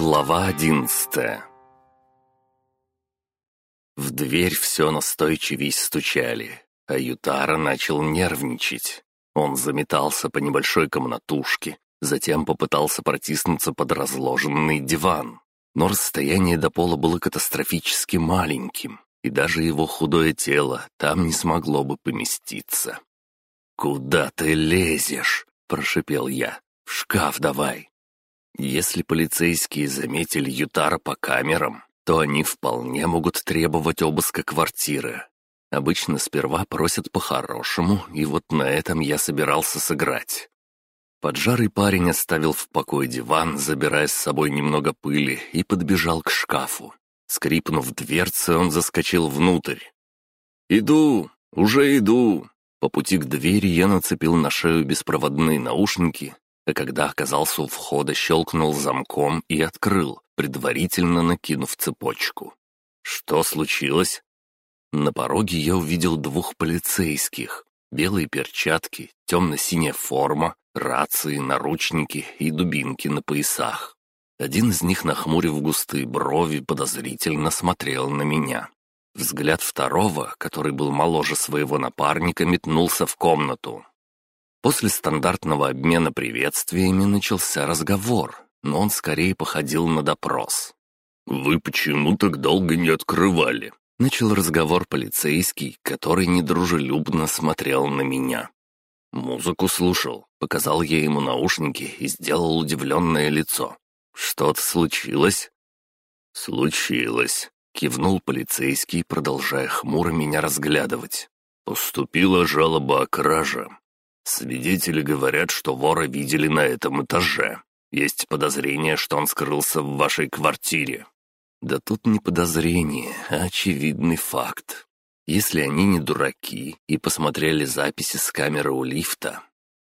Глава одиннадцатая В дверь все настойчивее стучали, а Ютара начал нервничать. Он заметался по небольшой комнатушке, затем попытался протиснуться под разложенный диван. Но расстояние до пола было катастрофически маленьким, и даже его худое тело там не смогло бы поместиться. «Куда ты лезешь?» — прошипел я. «В шкаф давай!» Если полицейские заметили Ютара по камерам, то они вполне могут требовать обыска квартиры. Обычно сперва просят по-хорошему, и вот на этом я собирался сыграть. Поджарый парень оставил в покое диван, забирая с собой немного пыли, и подбежал к шкафу. Скрипнув дверцы, он заскочил внутрь. «Иду! Уже иду!» По пути к двери я нацепил на шею беспроводные наушники а когда оказался у входа, щелкнул замком и открыл, предварительно накинув цепочку. Что случилось? На пороге я увидел двух полицейских. Белые перчатки, темно-синяя форма, рации, наручники и дубинки на поясах. Один из них, нахмурив густые брови, подозрительно смотрел на меня. Взгляд второго, который был моложе своего напарника, метнулся в комнату. После стандартного обмена приветствиями начался разговор, но он скорее походил на допрос. «Вы почему так долго не открывали?» Начал разговор полицейский, который недружелюбно смотрел на меня. Музыку слушал, показал я ему наушники и сделал удивленное лицо. «Что-то случилось?» «Случилось», — кивнул полицейский, продолжая хмуро меня разглядывать. «Поступила жалоба о краже. Свидетели говорят, что вора видели на этом этаже. Есть подозрение, что он скрылся в вашей квартире». «Да тут не подозрение, а очевидный факт. Если они не дураки и посмотрели записи с камеры у лифта,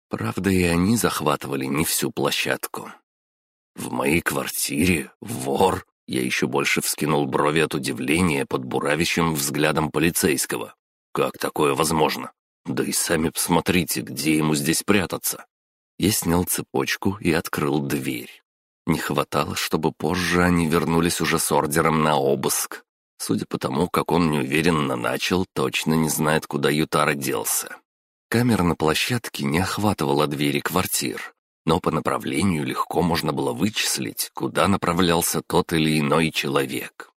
правда, и они захватывали не всю площадку. В моей квартире вор...» Я еще больше вскинул брови от удивления под буравящим взглядом полицейского. «Как такое возможно? Да и сами посмотрите, где ему здесь прятаться. Я снял цепочку и открыл дверь. Не хватало, чтобы позже они вернулись уже с ордером на обыск. Судя по тому, как он неуверенно начал, точно не знает, куда Ютара делся. Камера на площадке не охватывала двери квартир, но по направлению легко можно было вычислить, куда направлялся тот или иной человек.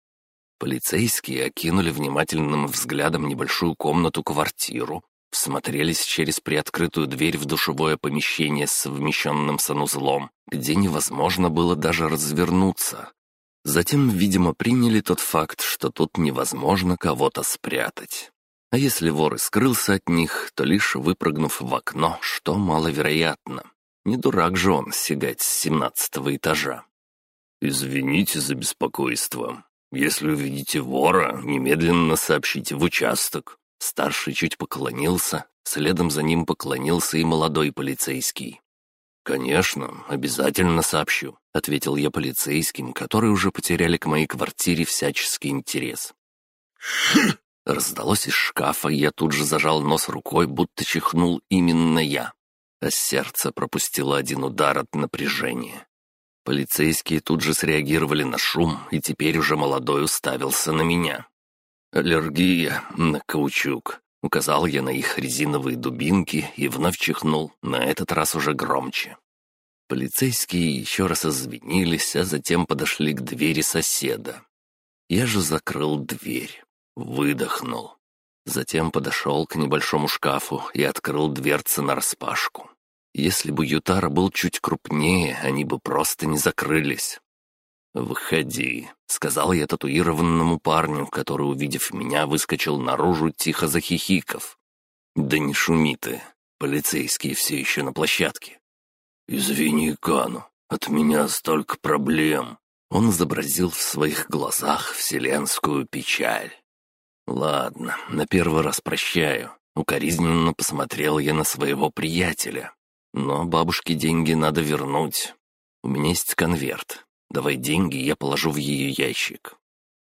Полицейские окинули внимательным взглядом небольшую комнату-квартиру, всмотрелись через приоткрытую дверь в душевое помещение с совмещенным санузлом, где невозможно было даже развернуться. Затем, видимо, приняли тот факт, что тут невозможно кого-то спрятать. А если вор и скрылся от них, то лишь выпрыгнув в окно, что маловероятно. Не дурак же он сигать с семнадцатого этажа. «Извините за беспокойство. Если увидите вора, немедленно сообщите в участок. Старший чуть поклонился, следом за ним поклонился и молодой полицейский. «Конечно, обязательно сообщу», — ответил я полицейским, которые уже потеряли к моей квартире всяческий интерес. Раздалось из шкафа, и я тут же зажал нос рукой, будто чихнул именно я. А сердце пропустило один удар от напряжения. Полицейские тут же среагировали на шум, и теперь уже молодой уставился на меня. «Аллергия на каучук», — указал я на их резиновые дубинки и вновь чихнул, на этот раз уже громче. Полицейские еще раз извинились, а затем подошли к двери соседа. Я же закрыл дверь, выдохнул. Затем подошел к небольшому шкафу и открыл дверцы нараспашку. Если бы Ютара был чуть крупнее, они бы просто не закрылись. «Выходи», — сказал я татуированному парню, который, увидев меня, выскочил наружу, тихо захихиков. «Да не шуми ты, полицейские все еще на площадке». «Извини, Кану, от меня столько проблем». Он изобразил в своих глазах вселенскую печаль. «Ладно, на первый раз прощаю». Укоризненно посмотрел я на своего приятеля. «Но бабушке деньги надо вернуть. У меня есть конверт. Давай деньги, я положу в ее ящик».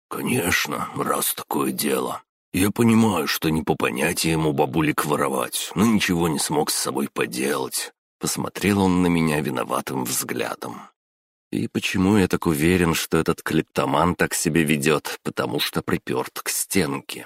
«Конечно, раз такое дело. Я понимаю, что не по понятиям у бабулек воровать, но ничего не смог с собой поделать». Посмотрел он на меня виноватым взглядом. И почему я так уверен, что этот клептоман так себя ведет, потому что приперт к стенке?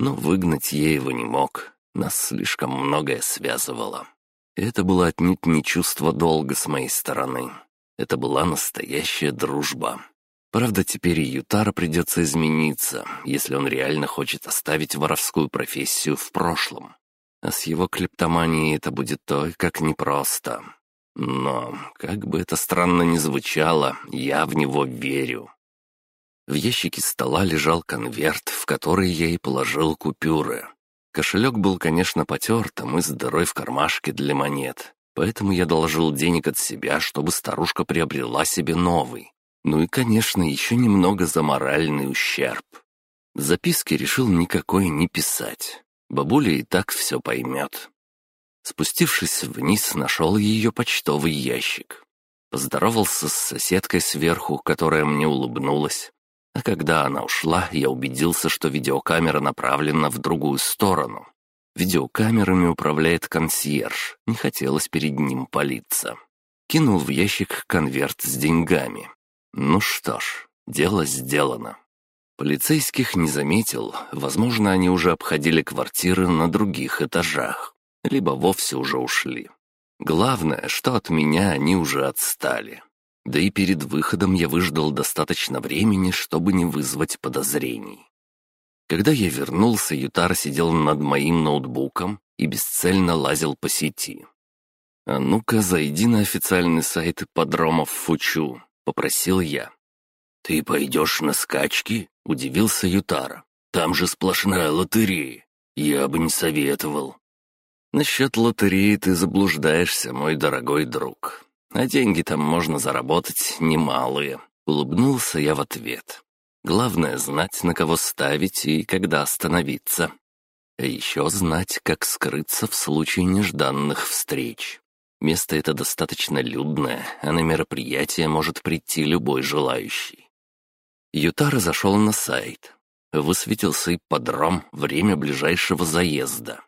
Но выгнать я его не мог, нас слишком многое связывало. Это было отнюдь не чувство долга с моей стороны. Это была настоящая дружба. Правда, теперь и Ютара придется измениться, если он реально хочет оставить воровскую профессию в прошлом. А с его клептоманией это будет то, как непросто. Но, как бы это странно ни звучало, я в него верю. В ящике стола лежал конверт, в который я и положил купюры. Кошелек был, конечно, потертым и с дырой в кармашке для монет, поэтому я доложил денег от себя, чтобы старушка приобрела себе новый. Ну и, конечно, еще немного за моральный ущерб. Записки решил никакой не писать. Бабуля и так все поймет. Спустившись вниз, нашел ее почтовый ящик. Поздоровался с соседкой сверху, которая мне улыбнулась. А когда она ушла, я убедился, что видеокамера направлена в другую сторону. Видеокамерами управляет консьерж, не хотелось перед ним палиться. Кинул в ящик конверт с деньгами. Ну что ж, дело сделано. Полицейских не заметил, возможно, они уже обходили квартиры на других этажах либо вовсе уже ушли. Главное, что от меня они уже отстали. Да и перед выходом я выждал достаточно времени, чтобы не вызвать подозрений. Когда я вернулся, Ютар сидел над моим ноутбуком и бесцельно лазил по сети. «А ну-ка, зайди на официальный сайт ипподромов Фучу», — попросил я. «Ты пойдешь на скачки?» — удивился Ютара. «Там же сплошная лотерея. Я бы не советовал». «Насчет лотереи ты заблуждаешься, мой дорогой друг. А деньги там можно заработать немалые», — улыбнулся я в ответ. «Главное — знать, на кого ставить и когда остановиться. А еще знать, как скрыться в случае нежданных встреч. Место это достаточно людное, а на мероприятие может прийти любой желающий». Ютара зашел на сайт. Высветился ипподром, время ближайшего заезда.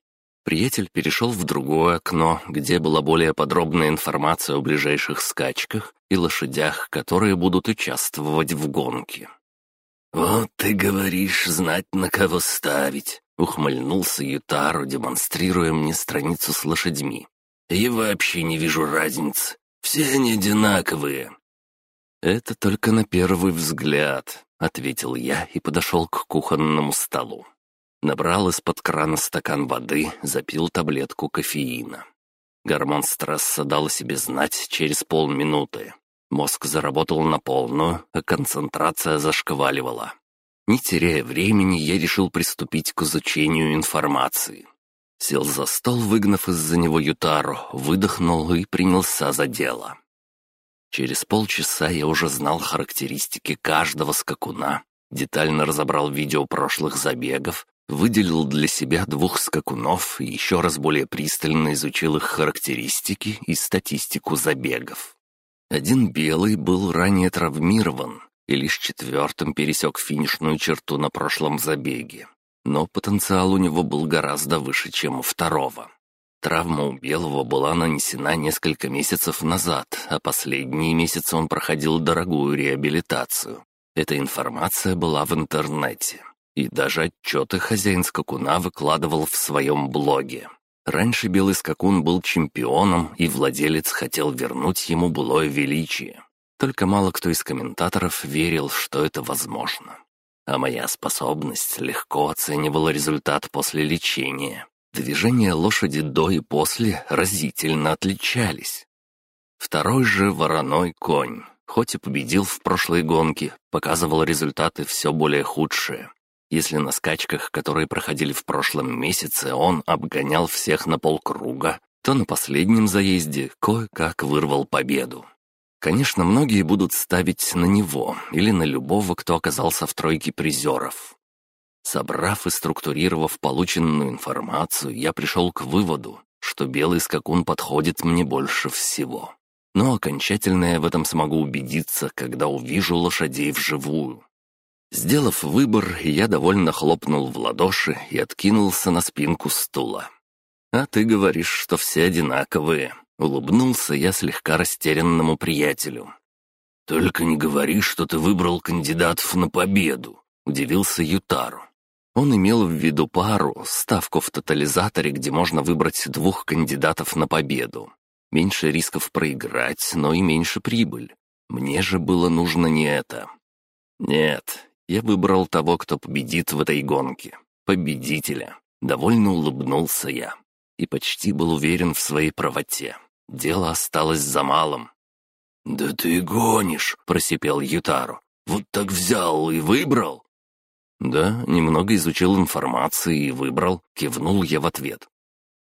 Приятель перешел в другое окно, где была более подробная информация о ближайших скачках и лошадях, которые будут участвовать в гонке. «Вот ты говоришь, знать на кого ставить», — ухмыльнулся Ютару, демонстрируя мне страницу с лошадьми. «Я вообще не вижу разницы. Все они одинаковые». «Это только на первый взгляд», — ответил я и подошел к кухонному столу. Набрал из-под крана стакан воды, запил таблетку кофеина. Гормон стресса дал себе знать через полминуты. Мозг заработал на полную, а концентрация зашкваливала. Не теряя времени, я решил приступить к изучению информации. Сел за стол, выгнав из-за него Ютару, выдохнул и принялся за дело. Через полчаса я уже знал характеристики каждого скакуна, детально разобрал видео прошлых забегов, Выделил для себя двух скакунов и еще раз более пристально изучил их характеристики и статистику забегов. Один белый был ранее травмирован и лишь четвертым пересек финишную черту на прошлом забеге. Но потенциал у него был гораздо выше, чем у второго. Травма у белого была нанесена несколько месяцев назад, а последние месяцы он проходил дорогую реабилитацию. Эта информация была в интернете. И даже отчеты хозяин скакуна выкладывал в своем блоге. Раньше белый скакун был чемпионом, и владелец хотел вернуть ему былое величие. Только мало кто из комментаторов верил, что это возможно. А моя способность легко оценивала результат после лечения. Движения лошади до и после разительно отличались. Второй же вороной конь, хоть и победил в прошлой гонке, показывал результаты все более худшие. Если на скачках, которые проходили в прошлом месяце, он обгонял всех на полкруга, то на последнем заезде кое-как вырвал победу. Конечно, многие будут ставить на него или на любого, кто оказался в тройке призеров. Собрав и структурировав полученную информацию, я пришел к выводу, что белый скакун подходит мне больше всего. Но окончательно я в этом смогу убедиться, когда увижу лошадей вживую. Сделав выбор, я довольно хлопнул в ладоши и откинулся на спинку стула. «А ты говоришь, что все одинаковые», — улыбнулся я слегка растерянному приятелю. «Только не говори, что ты выбрал кандидатов на победу», — удивился Ютару. Он имел в виду пару, ставку в тотализаторе, где можно выбрать двух кандидатов на победу. Меньше рисков проиграть, но и меньше прибыль. Мне же было нужно не это. Нет, я выбрал того, кто победит в этой гонке. Победителя. Довольно улыбнулся я. И почти был уверен в своей правоте. Дело осталось за малым. «Да ты гонишь!» — просипел Ютару. «Вот так взял и выбрал?» «Да, немного изучил информации и выбрал», — кивнул я в ответ.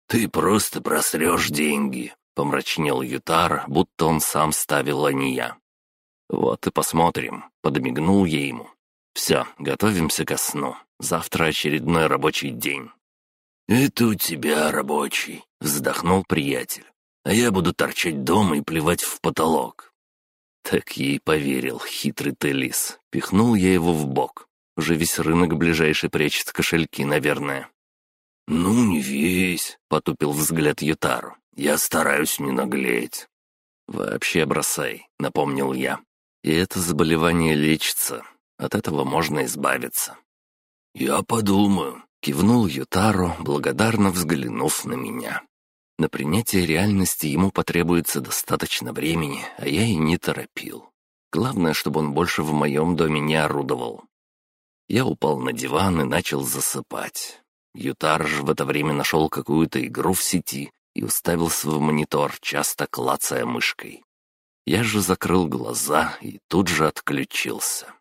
«Ты просто просрешь деньги», — помрачнел Ютар, будто он сам ставил, а не я. «Вот и посмотрим», — подмигнул я ему. «Все, готовимся ко сну. Завтра очередной рабочий день». «Это у тебя рабочий», — вздохнул приятель. «А я буду торчать дома и плевать в потолок». Так ей поверил хитрый Телис. Пихнул я его в бок. Уже весь рынок ближайший прячет кошельки, наверное. «Ну, не весь», — потупил взгляд Ютару. «Я стараюсь не наглеть». «Вообще бросай», — напомнил я. «И это заболевание лечится. От этого можно избавиться». «Я подумаю», — кивнул Ютару, благодарно взглянув на меня. На принятие реальности ему потребуется достаточно времени, а я и не торопил. Главное, чтобы он больше в моем доме не орудовал. Я упал на диван и начал засыпать. Ютар же в это время нашел какую-то игру в сети и уставился в монитор, часто клацая мышкой. Я же закрыл глаза и тут же отключился.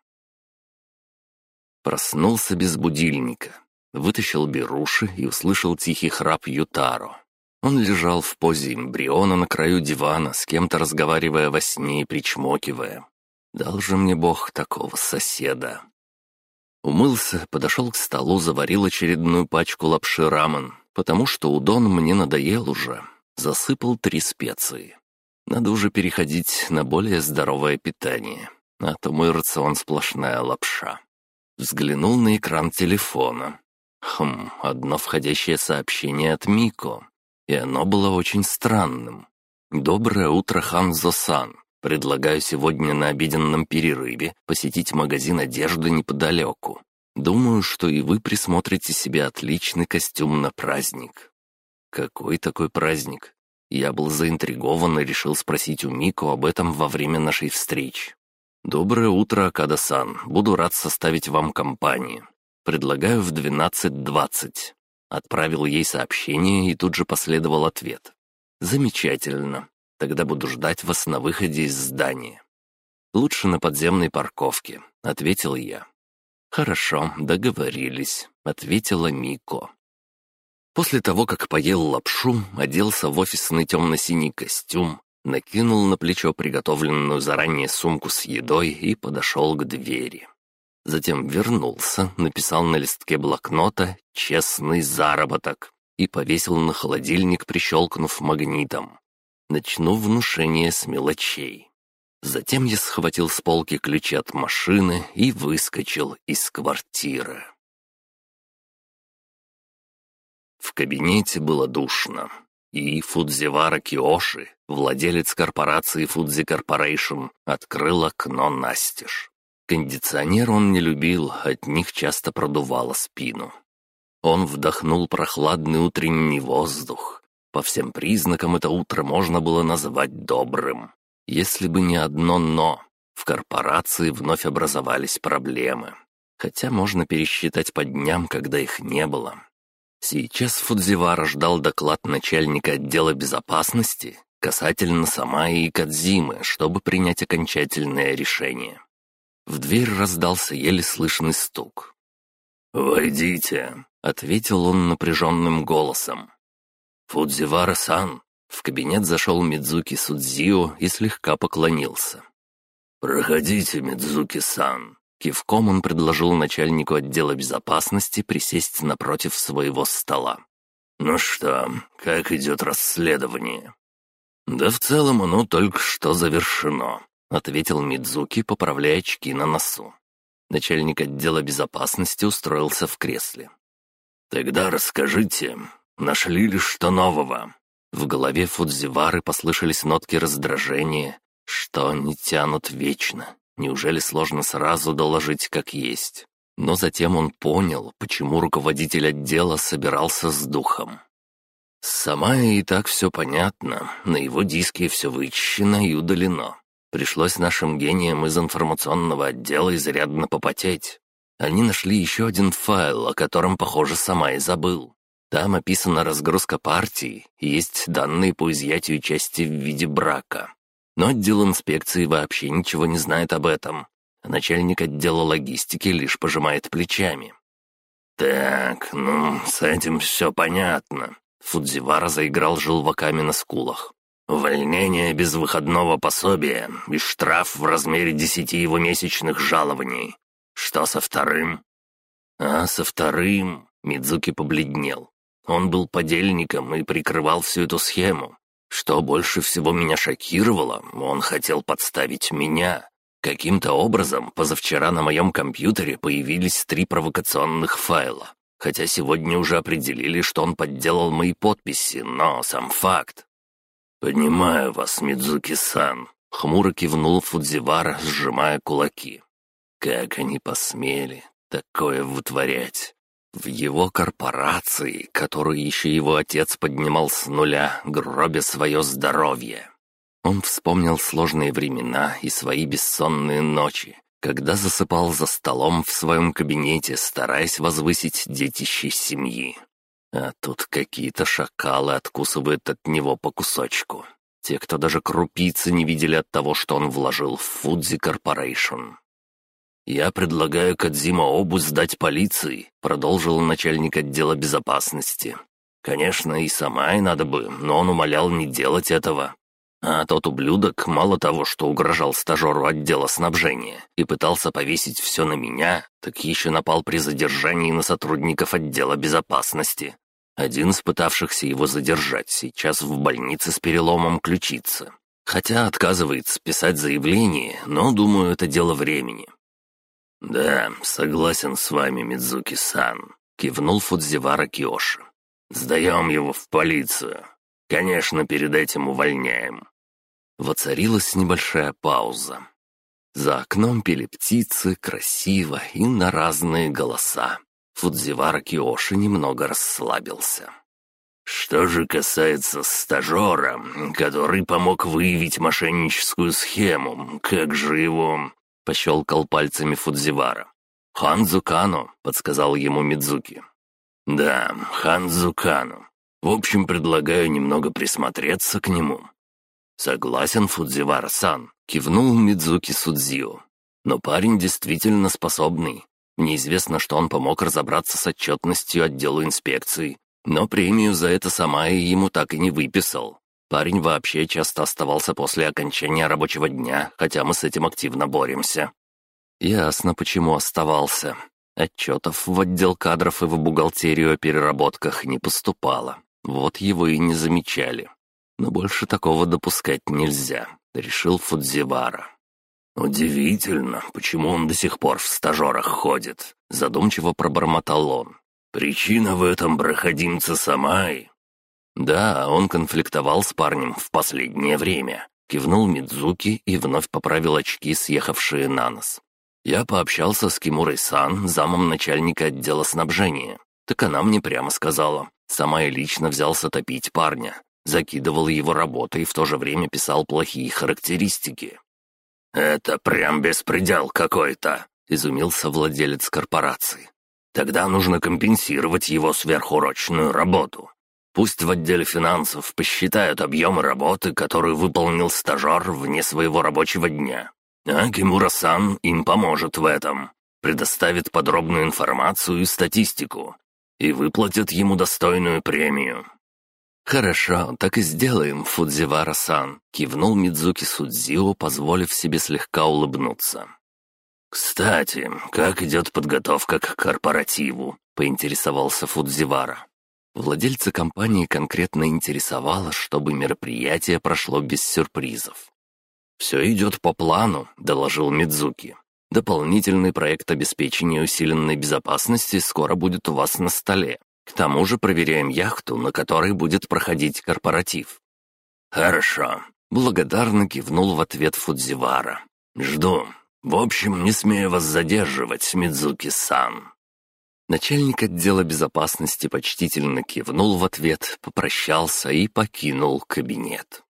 Проснулся без будильника, вытащил беруши и услышал тихий храп Ютаро. Он лежал в позе эмбриона на краю дивана, с кем-то разговаривая во сне и причмокивая. Дал же мне бог такого соседа. Умылся, подошел к столу, заварил очередную пачку лапши рамен, потому что удон мне надоел уже. Засыпал три специи. Надо уже переходить на более здоровое питание, а то мой рацион сплошная лапша. Взглянул на экран телефона. Хм, одно входящее сообщение от Мико. И оно было очень странным. «Доброе утро, Ханзо-сан. Предлагаю сегодня на обеденном перерыве посетить магазин одежды неподалеку. Думаю, что и вы присмотрите себе отличный костюм на праздник». «Какой такой праздник?» Я был заинтригован и решил спросить у Мико об этом во время нашей встречи. «Доброе утро, Акада-сан. Буду рад составить вам компанию. Предлагаю в 12.20». Отправил ей сообщение и тут же последовал ответ. «Замечательно. Тогда буду ждать вас на выходе из здания». «Лучше на подземной парковке», — ответил я. «Хорошо, договорились», — ответила Мико. После того, как поел лапшу, оделся в офисный темно-синий костюм, накинул на плечо приготовленную заранее сумку с едой и подошел к двери. Затем вернулся, написал на листке блокнота «Честный заработок» и повесил на холодильник, прищелкнув магнитом. Начну внушение с мелочей. Затем я схватил с полки ключи от машины и выскочил из квартиры. В кабинете было душно. И Фудзивара Киоши, владелец корпорации Фудзи Корпорейшн, открыл окно настежь. Кондиционер он не любил, от них часто продувало спину. Он вдохнул прохладный утренний воздух. По всем признакам это утро можно было назвать добрым. Если бы не одно «но», в корпорации вновь образовались проблемы. Хотя можно пересчитать по дням, когда их не было. Сейчас Фудзивара ждал доклад начальника отдела безопасности касательно Самаи и Кадзимы, чтобы принять окончательное решение. В дверь раздался еле слышный стук. «Войдите», — ответил он напряженным голосом. «Фудзивара-сан». В кабинет зашел Мидзуки Судзио и слегка поклонился. «Проходите, Мидзуки-сан», Кивком он предложил начальнику отдела безопасности присесть напротив своего стола. «Ну что, как идет расследование?» «Да в целом оно только что завершено», — ответил Мидзуки, поправляя очки на носу. Начальник отдела безопасности устроился в кресле. «Тогда расскажите, нашли ли что нового?» В голове Фудзивары послышались нотки раздражения, Что они тянут вечно? Неужели сложно сразу доложить как есть? Но затем он понял, почему руководитель отдела собирался с духом. Сама и так все понятно, на его диске все вычищено и удалено. Пришлось нашим гениям из информационного отдела изрядно попотеть. Они нашли еще один файл, о котором, похоже, сама и забыл. Там описана разгрузка партии и есть данные по изъятию части в виде брака. Но отдел инспекции вообще ничего не знает об этом. А начальник отдела логистики лишь пожимает плечами. «Так, ну, с этим все понятно». Фудзивара заиграл желваками на скулах. «Увольнение без выходного пособия и штраф в размере десяти его месячных жалований. Что со вторым?» «А со вторым...» — Мидзуки побледнел. Он был подельником и прикрывал всю эту схему. Что больше всего меня шокировало, он хотел подставить меня. Каким-то образом позавчера на моем компьютере появились три провокационных файла. Хотя сегодня уже определили, что он подделал мои подписи, но сам факт. «Понимаю вас, Мидзуки-сан», — хмуро кивнул Фудзивара, сжимая кулаки. «Как они посмели такое вытворять? В его корпорации, которую еще его отец поднимал с нуля, гробя свое здоровье. Он вспомнил сложные времена и свои бессонные ночи, когда засыпал за столом в своем кабинете, стараясь возвысить детище семьи. А тут какие-то шакалы откусывают от него по кусочку. Те, кто даже крупицы не видели от того, что он вложил в Фудзи Корпорейшн. «Я предлагаю Кадзима Обу сдать полиции», — продолжил начальник отдела безопасности. «Конечно, и сама и надо бы, но он умолял не делать этого. А тот ублюдок мало того, что угрожал стажеру отдела снабжения и пытался повесить все на меня, так еще напал при задержании на сотрудников отдела безопасности. Один из пытавшихся его задержать сейчас в больнице с переломом ключицы. Хотя отказывается писать заявление, но, думаю, это дело времени. «Да, согласен с вами, Мидзуки-сан», — кивнул Фудзивара Киоши. «Сдаем его в полицию. Конечно, перед этим увольняем». Воцарилась небольшая пауза. За окном пели птицы красиво и на разные голоса. Фудзивара Киоши немного расслабился. Что же касается стажера, который помог выявить мошенническую схему, как же его... — пощелкал пальцами Фудзивара. «Ханзу Кано», — подсказал ему Мидзуки. «Да, Ханзу Кано. В общем, предлагаю немного присмотреться к нему». «Согласен, Фудзивара-сан», — кивнул Мидзуки Судзио. «Но парень действительно способный. Мне известно, что он помог разобраться с отчетностью отдела инспекции, но премию за это сама и ему так и не выписал. Парень вообще часто оставался после окончания рабочего дня, хотя мы с этим активно боремся. Ясно, почему оставался. Отчетов в отдел кадров и в бухгалтерию о переработках не поступало. Вот его и не замечали. Но больше такого допускать нельзя, решил Фудзивара. «Удивительно, почему он до сих пор в стажерах ходит», — задумчиво пробормотал он. «Причина в этом проходимца Самай «Да, он конфликтовал с парнем в последнее время», — кивнул Мидзуки и вновь поправил очки, съехавшие на нос. «Я пообщался с Кимурой-сан, замом начальника отдела снабжения. Так она мне прямо сказала. Сама и лично взялся топить парня. Закидывал его работой и в то же время писал плохие характеристики». «Это прям беспредел какой-то», — изумился владелец корпорации. «Тогда нужно компенсировать его сверхурочную работу. Пусть в отделе финансов посчитают объемы работы, которую выполнил стажер вне своего рабочего дня. А Кимура-сан им поможет в этом. Предоставит подробную информацию и статистику. И выплатит ему достойную премию. «Хорошо, так и сделаем, Фудзивара-сан», — кивнул Мидзуки Судзио, позволив себе слегка улыбнуться. «Кстати, как идет подготовка к корпоративу?» — поинтересовался Фудзивара. Владельца компании конкретно интересовало, чтобы мероприятие прошло без сюрпризов. «Все идет по плану», — доложил Мидзуки. «Дополнительный проект обеспечения усиленной безопасности скоро будет у вас на столе. К тому же проверяем яхту, на которой будет проходить корпоратив». «Хорошо. Благодарно кивнул в ответ Фудзивара. «Жду. В общем, не смею вас задерживать, Мидзуки-сан». Начальник отдела безопасности почтительно кивнул в ответ, попрощался и покинул кабинет.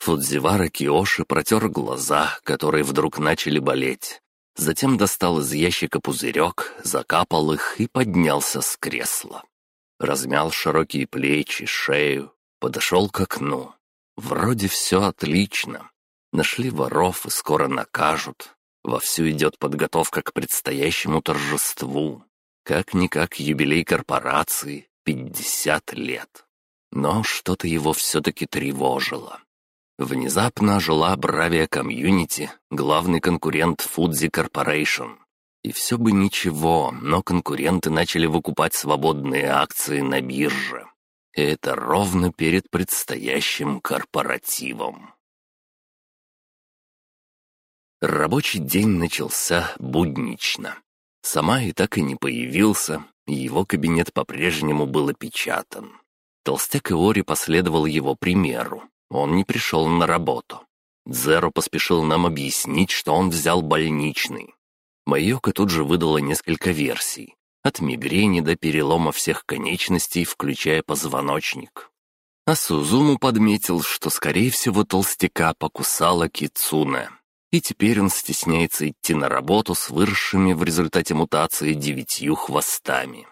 Фудзивара Киоши протер глаза, которые вдруг начали болеть. Затем достал из ящика пузырек, закапал их и поднялся с кресла. Размял широкие плечи, шею, подошел к окну. Вроде все отлично. Нашли воров и скоро накажут. Вовсю идет подготовка к предстоящему торжеству. Как-никак юбилей корпорации — пятьдесят лет. Но что-то его все-таки тревожило. Внезапно ожила Бравия Комьюнити, главный конкурент Фудзи Корпорейшн. И все бы ничего, но конкуренты начали выкупать свободные акции на бирже. И это ровно перед предстоящим корпоративом. Рабочий день начался буднично. Сама и так и не появился, и его кабинет по-прежнему был опечатан. Толстяк Иори последовал его примеру. Он не пришел на работу. Дзеро поспешил нам объяснить, что он взял больничный. Майока тут же выдала несколько версий. От мигрени до перелома всех конечностей, включая позвоночник. А Сузуму подметил, что, скорее всего, толстяка покусала Кицуна. И теперь он стесняется идти на работу с выросшими в результате мутации девятью хвостами.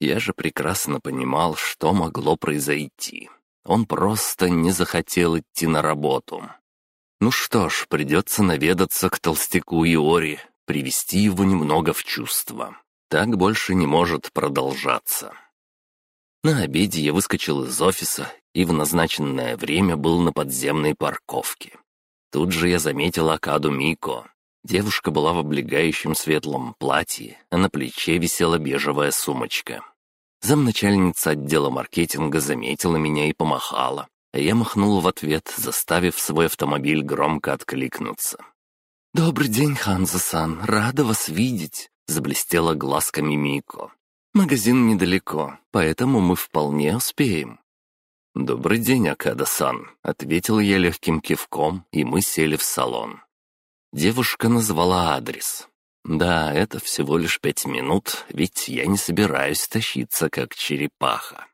Я же прекрасно понимал, что могло произойти. Он просто не захотел идти на работу. Ну что ж, придется наведаться к толстяку Иори, привести его немного в чувство. Так больше не может продолжаться. На обеде я выскочил из офиса и в назначенное время был на подземной парковке. Тут же я заметил Акаду Мико. Девушка была в облегающем светлом платье, а на плече висела бежевая сумочка. Замначальница отдела маркетинга заметила меня и помахала, а я махнул в ответ, заставив свой автомобиль громко откликнуться. «Добрый день, Ханзо-сан, рада вас видеть», — заблестела глазками Мико. «Магазин недалеко, поэтому мы вполне успеем». «Добрый день, Акада-сан», — ответил я легким кивком, и мы сели в салон. Девушка назвала адрес. Да, это всего лишь пять минут, ведь я не собираюсь тащиться, как черепаха.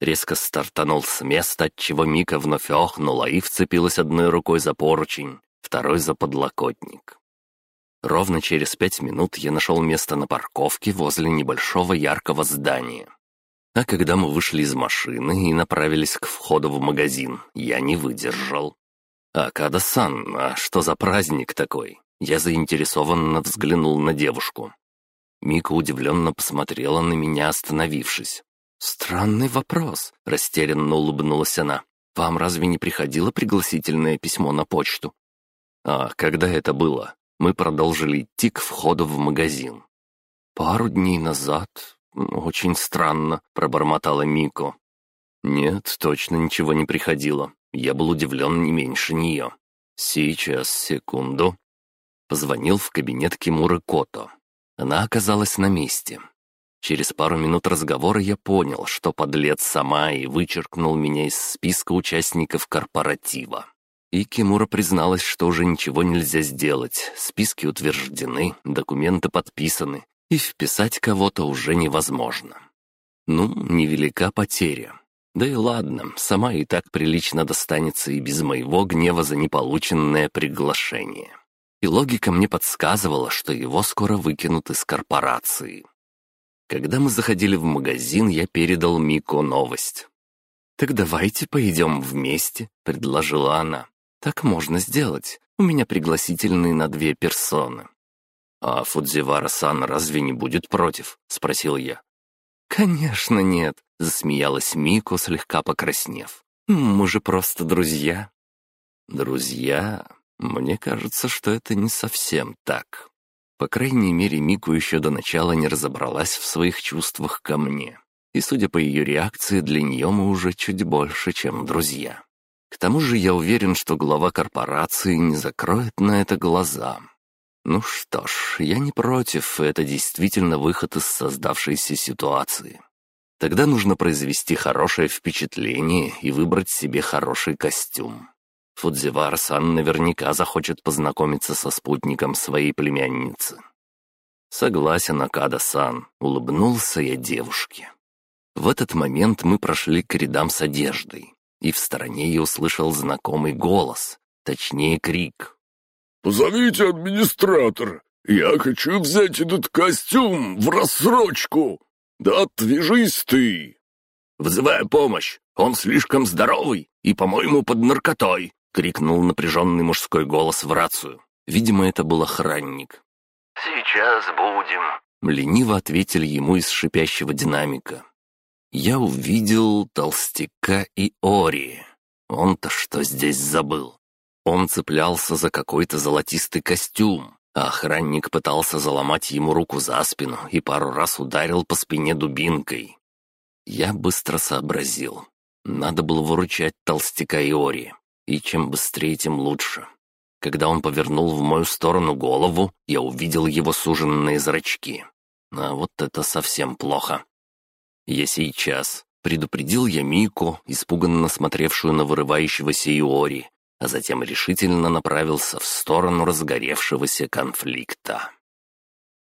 Резко стартанул с места, отчего Мика вновь охнула и вцепилась одной рукой за поручень, второй за подлокотник. Ровно через пять минут я нашел место на парковке возле небольшого яркого здания. А когда мы вышли из машины и направились к входу в магазин, я не выдержал. «Акада-сан, а что за праздник такой?» Я заинтересованно взглянул на девушку. Мика удивленно посмотрела на меня, остановившись. «Странный вопрос», — растерянно улыбнулась она. «Вам разве не приходило пригласительное письмо на почту?» «А когда это было?» Мы продолжили идти к входу в магазин. «Пару дней назад. Очень странно», — пробормотала Мико. «Нет, точно ничего не приходило. Я был удивлен не меньше нее. Сейчас, секунду». Позвонил в кабинет Кимуры Кото. Она оказалась на месте. Через пару минут разговора я понял, что подлец сама и вычеркнул меня из списка участников корпоратива. И Кимура призналась, что уже ничего нельзя сделать, списки утверждены, документы подписаны, и вписать кого-то уже невозможно. Ну, невелика потеря. Да и ладно, сама и так прилично достанется и без моего гнева за неполученное приглашение и логика мне подсказывала, что его скоро выкинут из корпорации. Когда мы заходили в магазин, я передал Мико новость. «Так давайте пойдем вместе», — предложила она. «Так можно сделать. У меня пригласительные на две персоны». «А Фудзивара-сан разве не будет против?» — спросил я. «Конечно нет», — засмеялась Мико, слегка покраснев. «Мы же просто друзья». «Друзья? Мне кажется, что это не совсем так. По крайней мере, Мику еще до начала не разобралась в своих чувствах ко мне. И, судя по ее реакции, для нее мы уже чуть больше, чем друзья. К тому же я уверен, что глава корпорации не закроет на это глаза. Ну что ж, я не против, это действительно выход из создавшейся ситуации. Тогда нужно произвести хорошее впечатление и выбрать себе хороший костюм. Фудзивар-сан наверняка захочет познакомиться со спутником своей племянницы. «Согласен, Акада-сан», — улыбнулся я девушке. В этот момент мы прошли к рядам с одеждой, и в стороне я услышал знакомый голос, точнее крик. «Позовите администратора! Я хочу взять этот костюм в рассрочку! Да отвяжись ты!» «Вызываю помощь! Он слишком здоровый и, по-моему, под наркотой!» — крикнул напряженный мужской голос в рацию. Видимо, это был охранник. «Сейчас будем», — лениво ответили ему из шипящего динамика. Я увидел толстяка и Ори. Он-то что здесь забыл? Он цеплялся за какой-то золотистый костюм, а охранник пытался заломать ему руку за спину и пару раз ударил по спине дубинкой. Я быстро сообразил. Надо было выручать толстяка и Ори, и чем быстрее, тем лучше. Когда он повернул в мою сторону голову, я увидел его суженные зрачки. А вот это совсем плохо. Я сейчас предупредил я Мику, испуганно смотревшую на вырывающегося Иори, а затем решительно направился в сторону разгоревшегося конфликта.